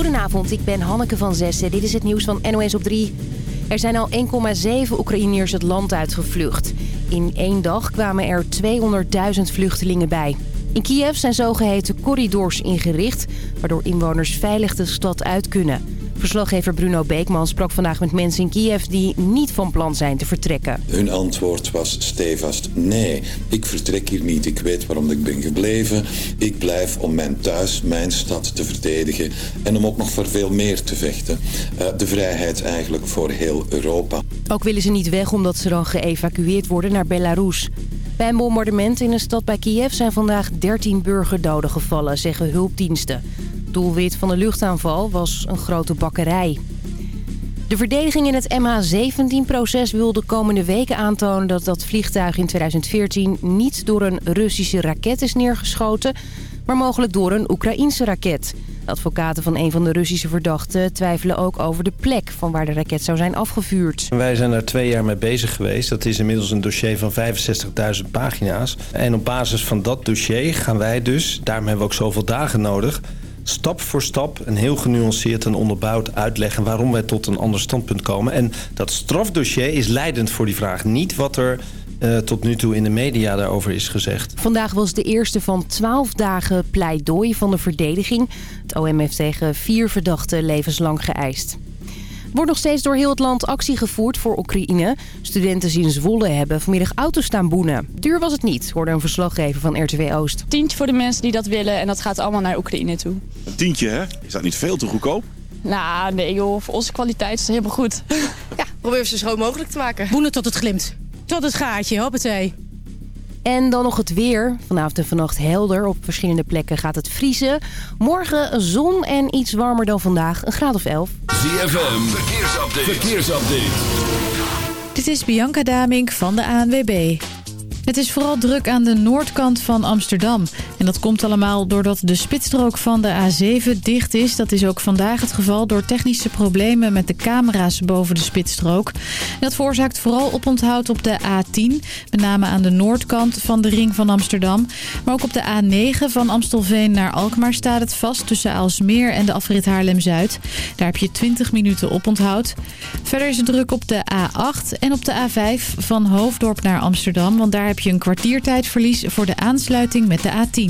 Goedenavond, ik ben Hanneke van Zessen. Dit is het nieuws van NOS op 3. Er zijn al 1,7 Oekraïners het land uitgevlucht. In één dag kwamen er 200.000 vluchtelingen bij. In Kiev zijn zogeheten corridors ingericht... waardoor inwoners veilig de stad uit kunnen... Verslaggever Bruno Beekman sprak vandaag met mensen in Kiev die niet van plan zijn te vertrekken. Hun antwoord was stevast nee, ik vertrek hier niet. Ik weet waarom ik ben gebleven. Ik blijf om mijn thuis, mijn stad te verdedigen en om ook nog voor veel meer te vechten. Uh, de vrijheid eigenlijk voor heel Europa. Ook willen ze niet weg omdat ze dan geëvacueerd worden naar Belarus. Bij een bombardement in een stad bij Kiev zijn vandaag 13 burgerdoden gevallen, zeggen hulpdiensten. Doelwit van de luchtaanval was een grote bakkerij. De verdediging in het MH17-proces wil de komende weken aantonen... dat dat vliegtuig in 2014 niet door een Russische raket is neergeschoten... maar mogelijk door een Oekraïense raket. Advocaten van een van de Russische verdachten twijfelen ook over de plek... van waar de raket zou zijn afgevuurd. Wij zijn er twee jaar mee bezig geweest. Dat is inmiddels een dossier van 65.000 pagina's. En op basis van dat dossier gaan wij dus... daarom hebben we ook zoveel dagen nodig stap voor stap en heel genuanceerd en onderbouwd uitleggen... waarom wij tot een ander standpunt komen. En dat strafdossier is leidend voor die vraag. Niet wat er uh, tot nu toe in de media daarover is gezegd. Vandaag was de eerste van twaalf dagen pleidooi van de verdediging. Het OM heeft tegen vier verdachten levenslang geëist wordt nog steeds door heel het land actie gevoerd voor Oekraïne. Studenten in Zwolle hebben vanmiddag auto's staan boenen. Duur was het niet, hoorde een verslaggever van RTW Oost. Tientje voor de mensen die dat willen en dat gaat allemaal naar Oekraïne toe. Een tientje, hè? Is dat niet veel te goedkoop? Nou, nee joh. Voor onze kwaliteit is het helemaal goed. Ja, probeer ze zo schoon mogelijk te maken. Boenen tot het glimt. Tot het gaatje, hoppatee. En dan nog het weer. Vanavond en vannacht helder. Op verschillende plekken gaat het vriezen. Morgen zon en iets warmer dan vandaag. Een graad of 11. ZFM, verkeersupdate. verkeersupdate. Dit is Bianca Damink van de ANWB. Het is vooral druk aan de noordkant van Amsterdam. En dat komt allemaal doordat de spitsstrook van de A7 dicht is. Dat is ook vandaag het geval door technische problemen met de camera's boven de spitsstrook. dat veroorzaakt vooral oponthoud op de A10. Met name aan de noordkant van de ring van Amsterdam. Maar ook op de A9 van Amstelveen naar Alkmaar staat het vast... tussen Aalsmeer en de afrit Haarlem-Zuid. Daar heb je 20 minuten oponthoud. Verder is het druk op de A8 en op de A5 van Hoofddorp naar Amsterdam. Want daar heb je een kwartiertijdverlies voor de aansluiting met de A10.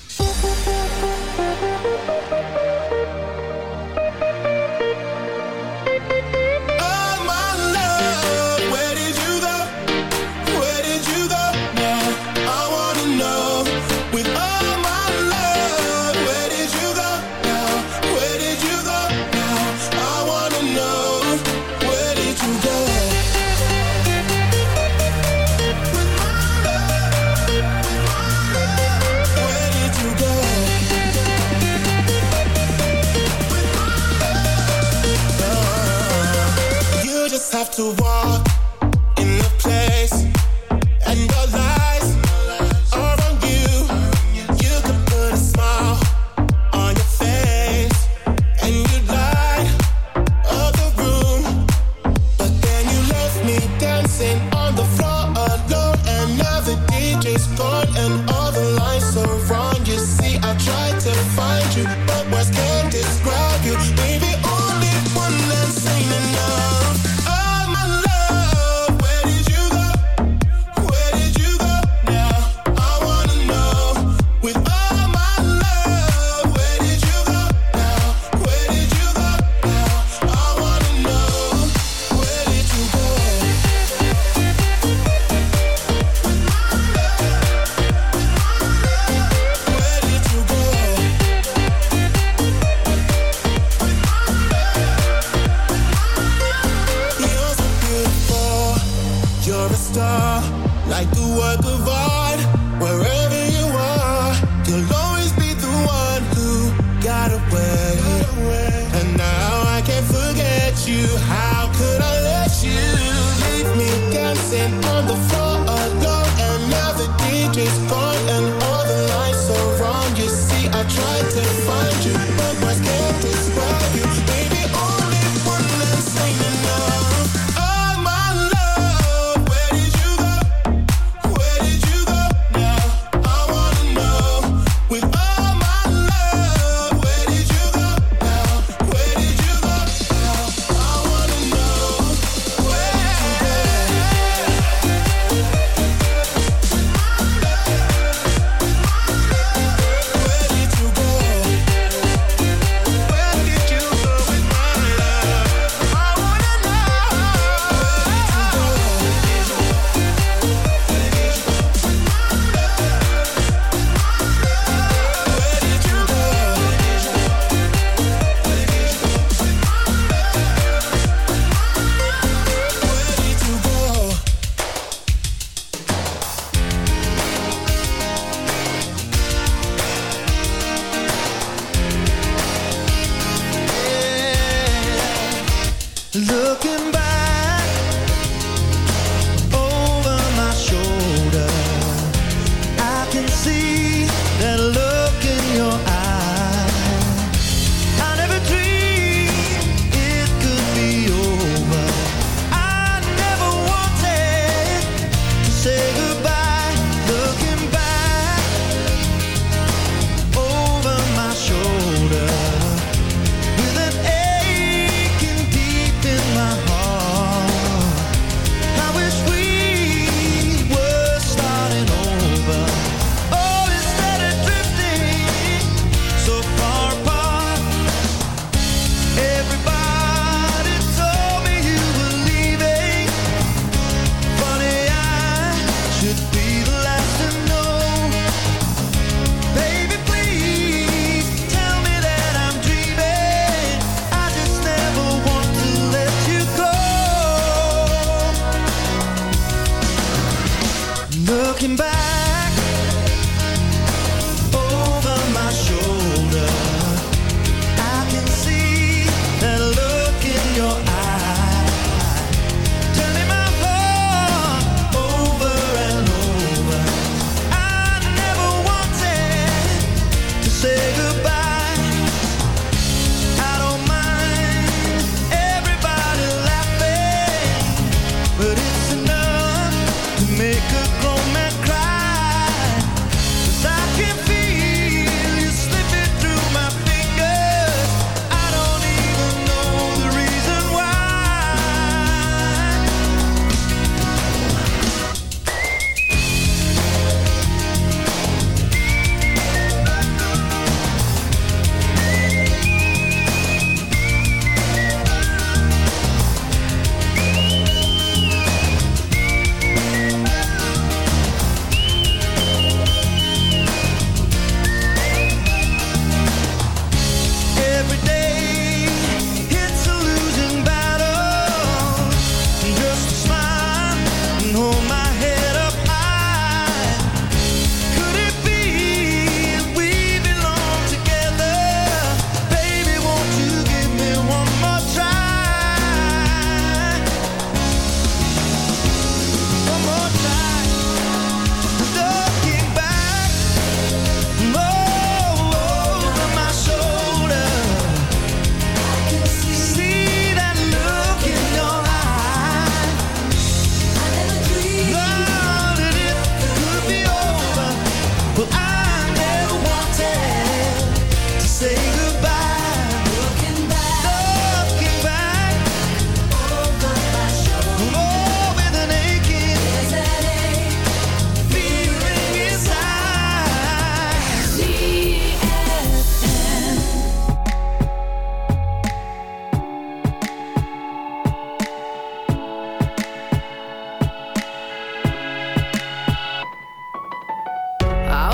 To walk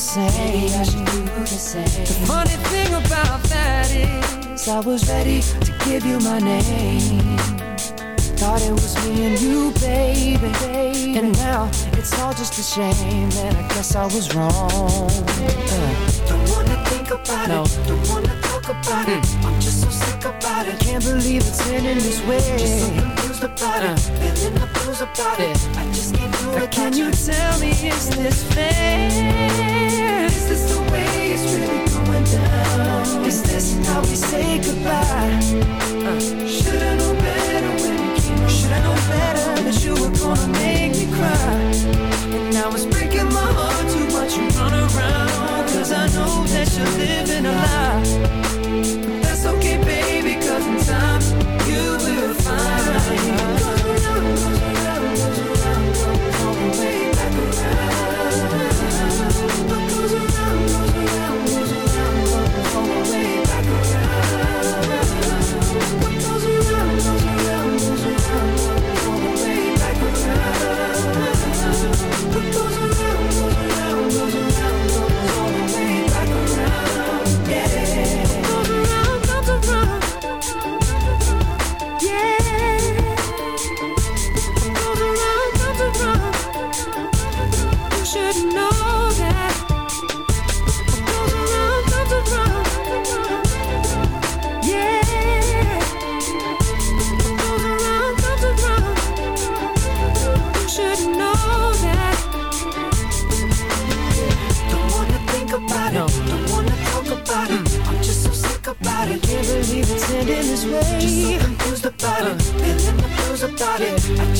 The same. Maybe I should do the same. The funny thing about that is, I was ready to give you my name. Thought it was me and you, baby, baby. And now it's all just a shame, and I guess I was wrong. Uh. Don't wanna think about No. it. Don't wanna talk about it. I'm just so sick about it. Can't believe it's ending this way. Just so confused about it. Feeling the blues about it. I just can't it. Can you tell me, is this fair? Is this the way it's really going down? Is this how we say goodbye? Uh, Should've known better when you came around. Should've known better that you were gonna make me cry. And now it's breaking my heart to watch you run around. Cause I know that you're living a lie. This Just way. so confused about it. Feeling the blues about it.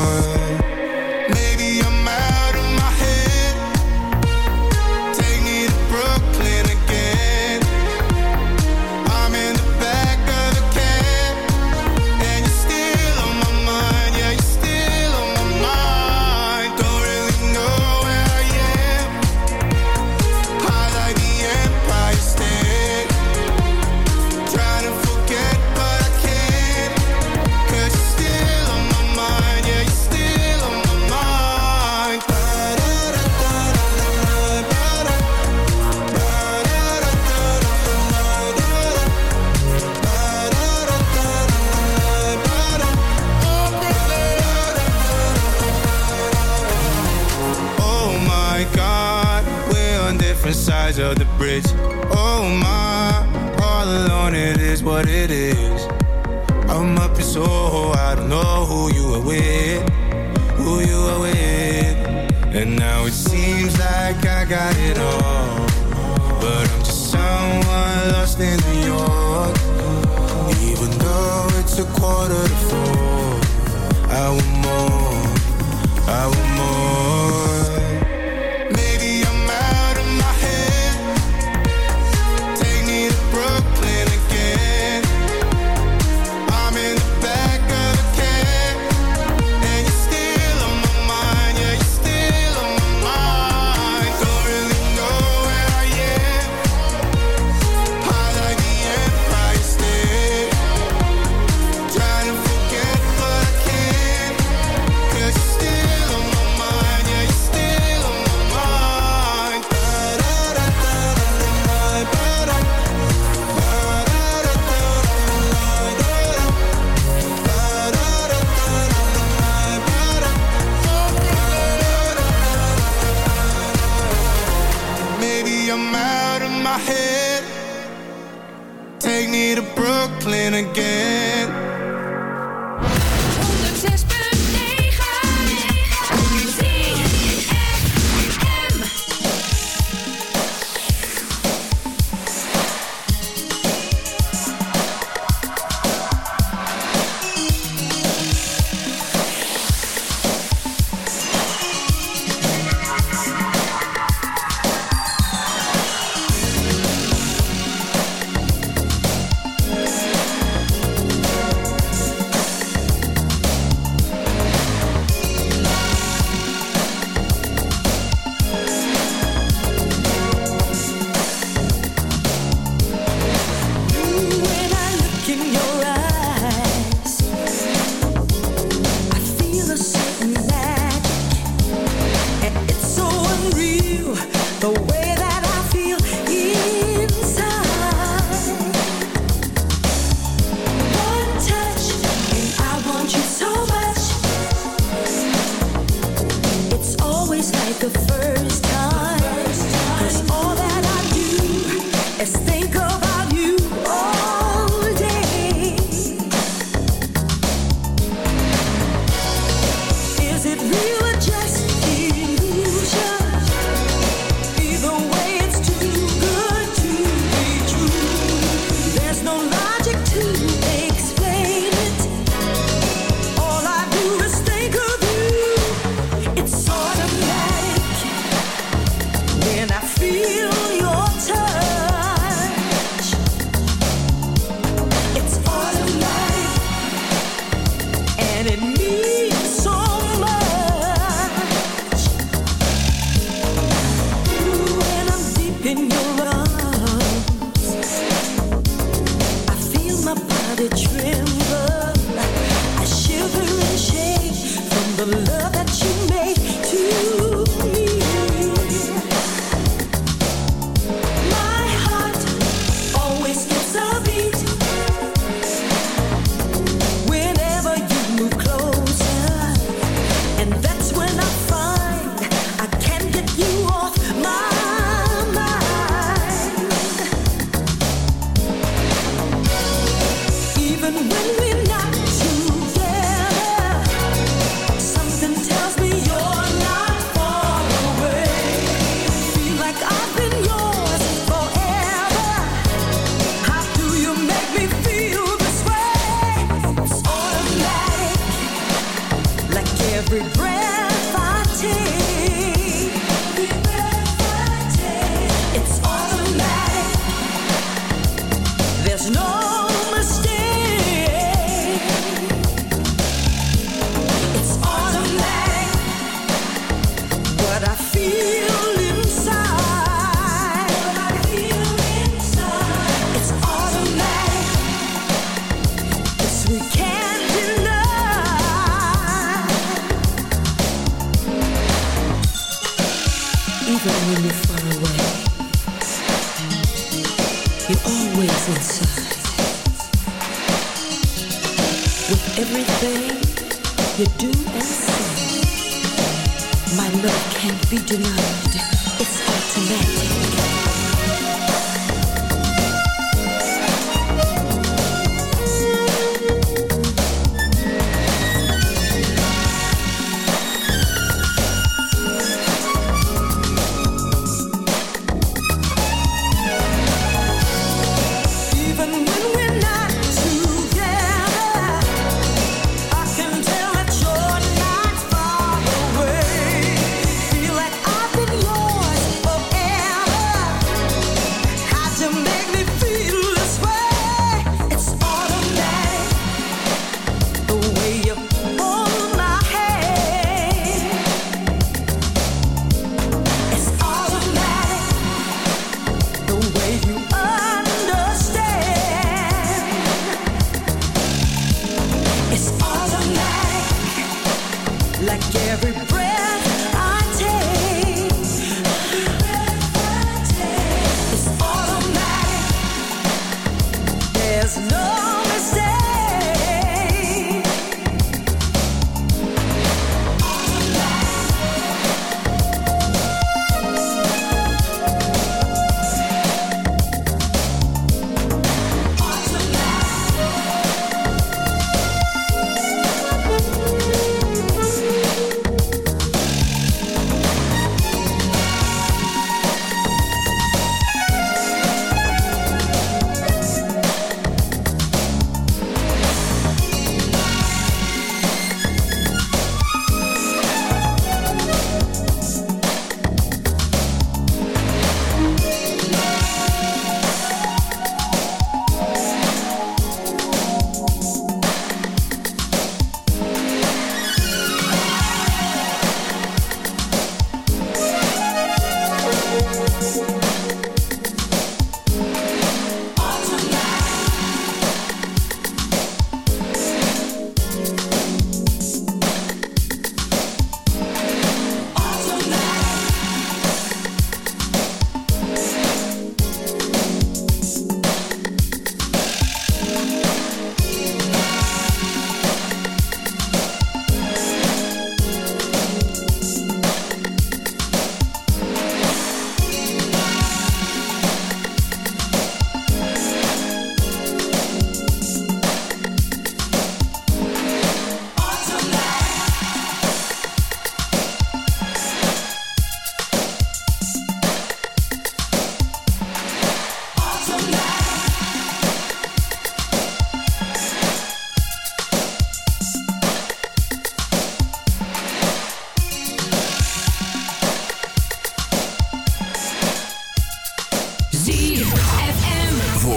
what it is. I'm up so Soho, I don't know who you are with, who you are with. And now it seems like I got it all, but I'm just someone lost in New York. Even though it's a quarter to four, I want more, I want more.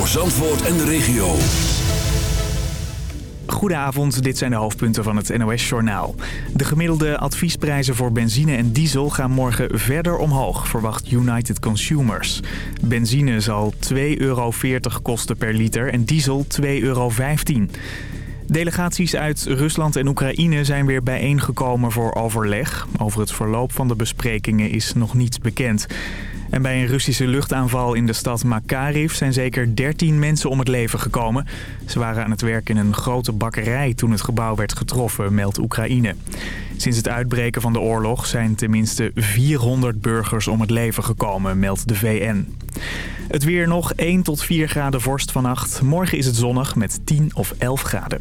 Voor Zandvoort en de regio. Goedenavond, dit zijn de hoofdpunten van het NOS-journaal. De gemiddelde adviesprijzen voor benzine en diesel gaan morgen verder omhoog, verwacht United Consumers. Benzine zal 2,40 euro kosten per liter en diesel 2,15 euro. Delegaties uit Rusland en Oekraïne zijn weer bijeengekomen voor overleg. Over het verloop van de besprekingen is nog niets bekend. En bij een Russische luchtaanval in de stad Makariv zijn zeker 13 mensen om het leven gekomen. Ze waren aan het werk in een grote bakkerij toen het gebouw werd getroffen, meldt Oekraïne. Sinds het uitbreken van de oorlog zijn tenminste 400 burgers om het leven gekomen, meldt de VN. Het weer nog 1 tot 4 graden vorst vannacht. Morgen is het zonnig met 10 of 11 graden.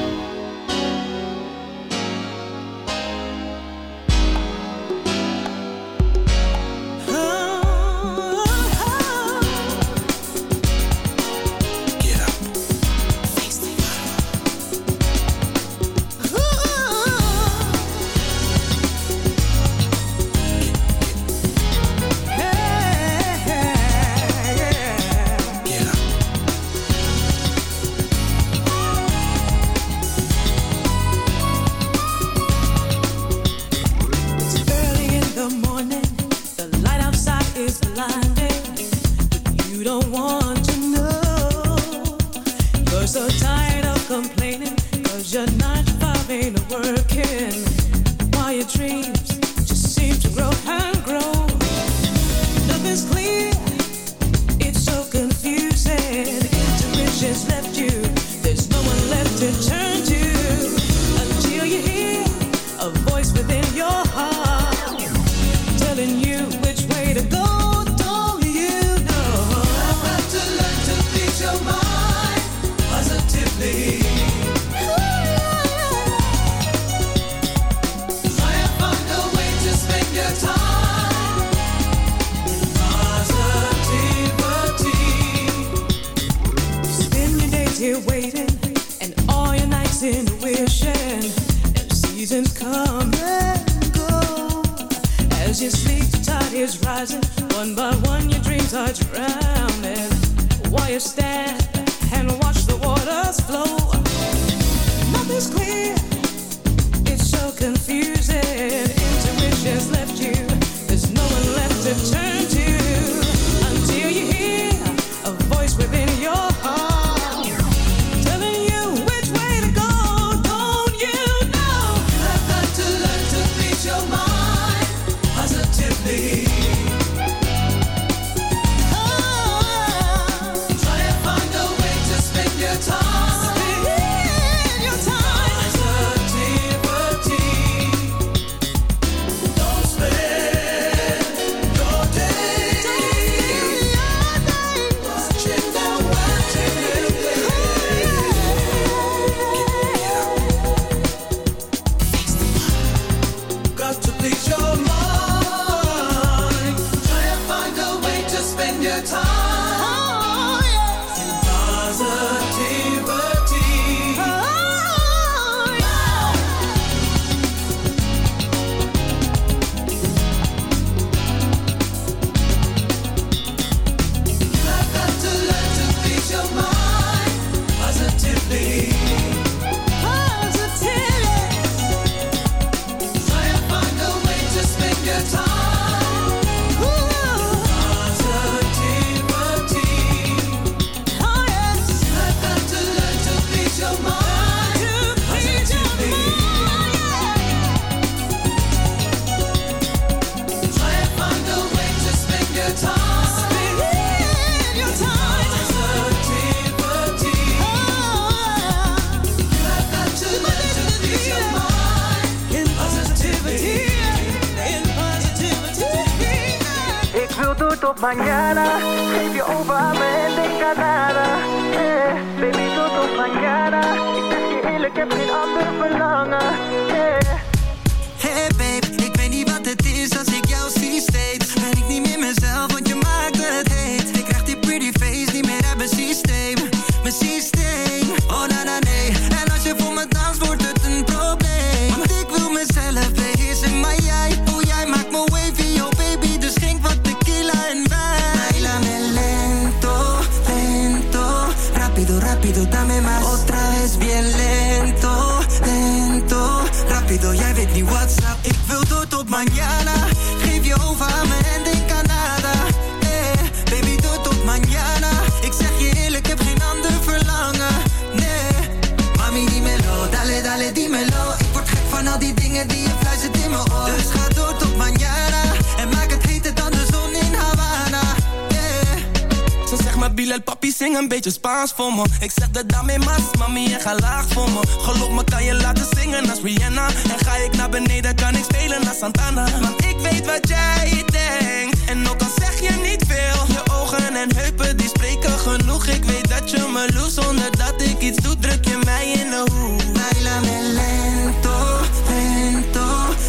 El papi zing een beetje Spaans voor me. Ik zeg dat daarmee mas, mami en ga laag voor me. Geloof me kan je laten zingen als Rihanna? En ga ik naar beneden kan ik spelen als Santana? Want ik weet wat jij denkt. En ook al zeg je niet veel Je ogen en heupen die spreken genoeg. Ik weet dat je me loest zonder dat ik iets doe. Druk je mij in de hoek. Bailame lento, lento.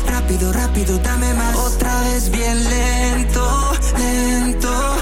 Rápido, rápido, dame mas. Otra vez bien lento, lento.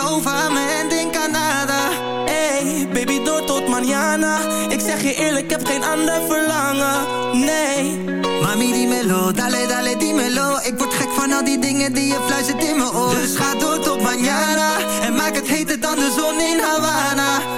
Over mijn en denk aan nada. Hey, baby door tot mañana Ik zeg je eerlijk, ik heb geen ander verlangen. Nee. Mami, dimelo, dale, dale, dimelo Ik word gek van al die dingen die je fluistert in mijn oor. Dus ga door tot mañana En maak het heter dan de zon in Havana.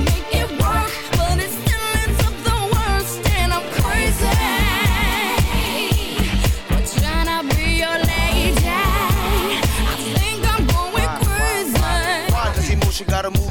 Emotion gotta move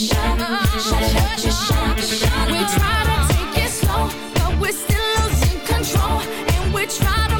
We try to take it slow, but we're still losing control. And we try to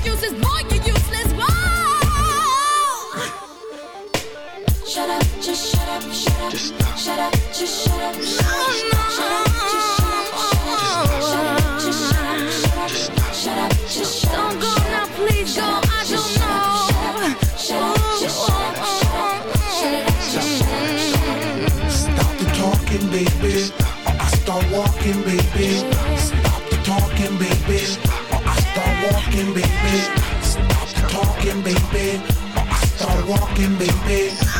excuses, boy, you useless. Whoa! Shut up, just shut up, shut up. Just stop. Shut up, just shut up. Shut up, shut up, just shut up. Shut up, just shut up. Shut up, just. Shut up, just shut up. Don't go now, please go. I don't know. Shut up, just shut up. Shut up, just shut up. Stop the talking, baby. I start walking, baby. Baby. Stop talking, baby. Start walking, baby.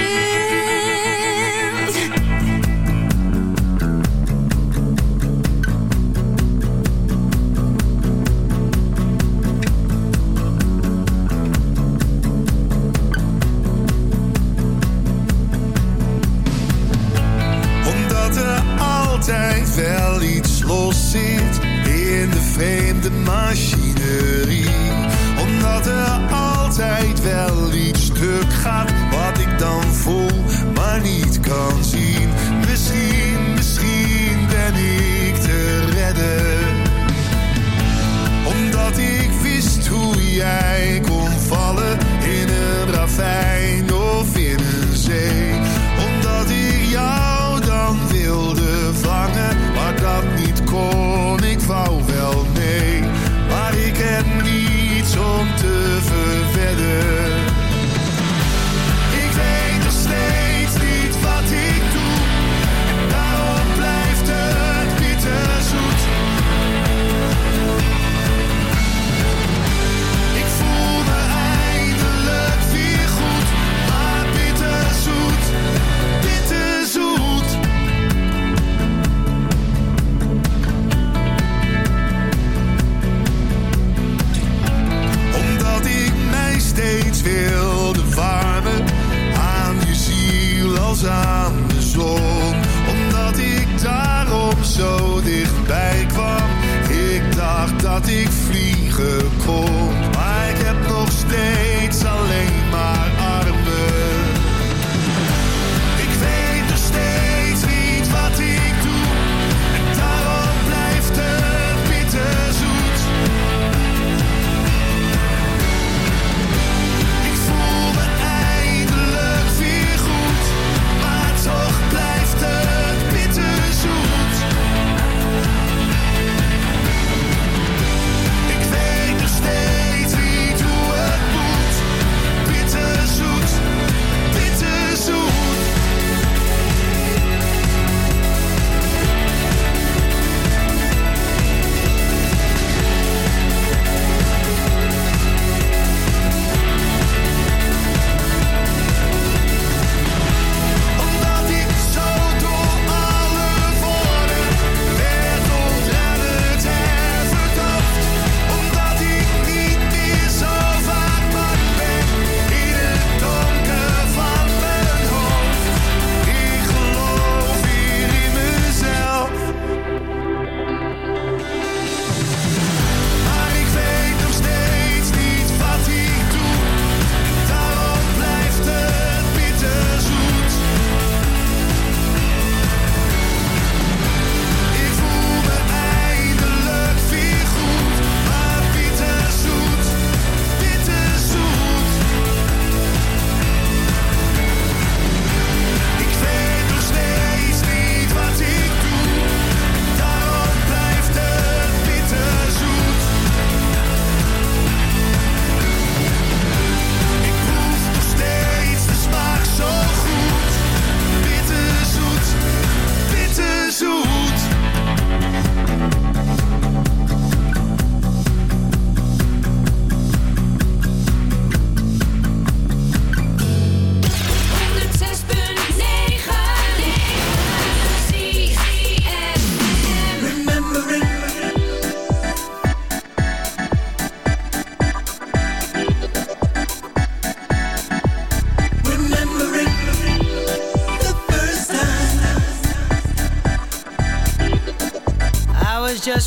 De machinerie. Omdat er altijd wel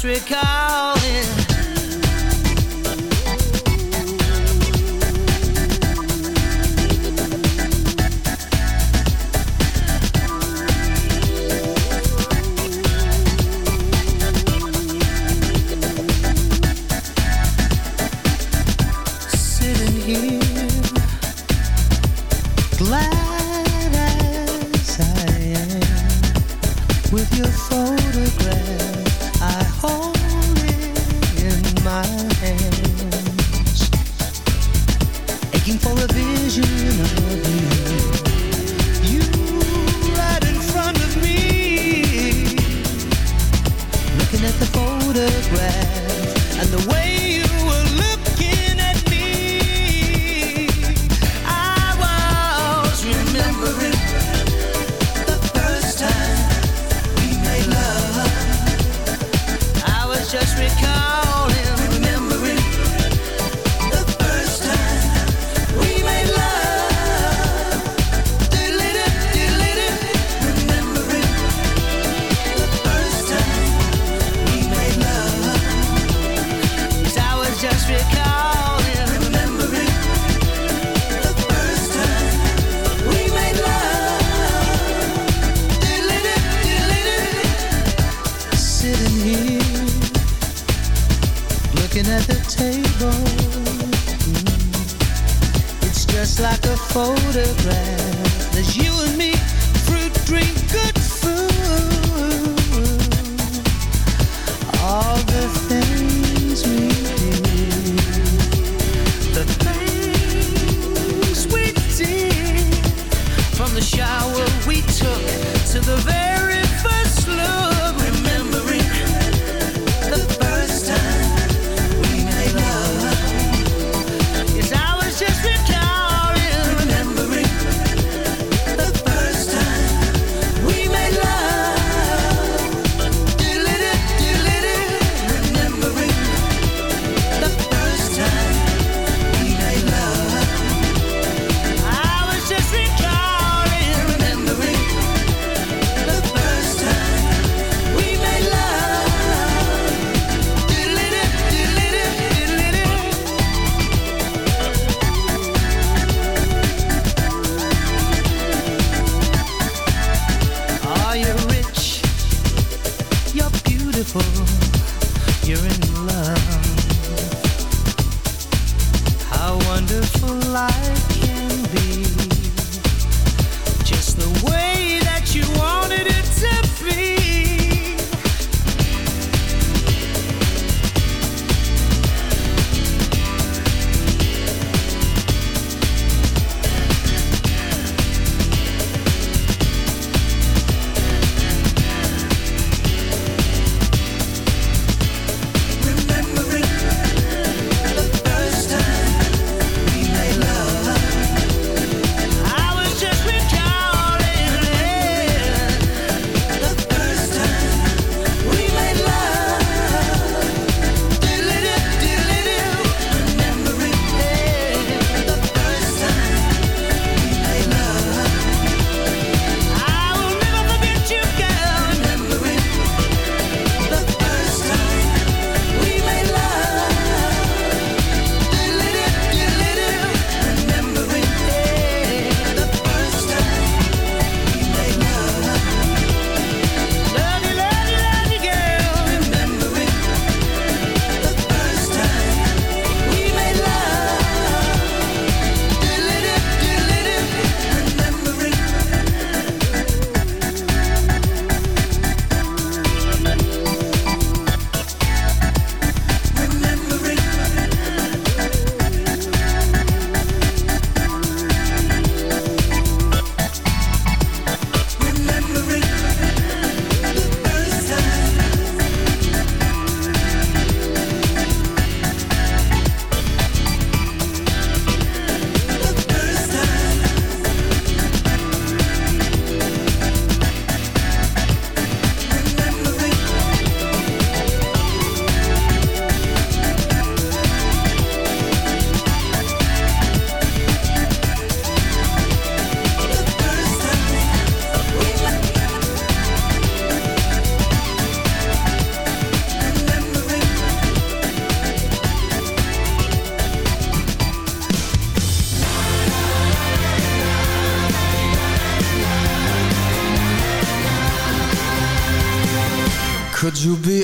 was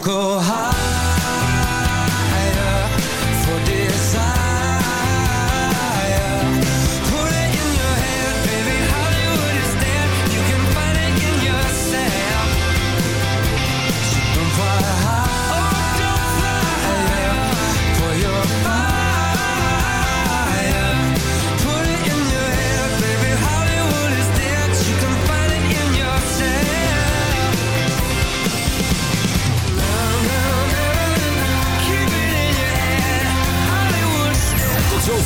go high.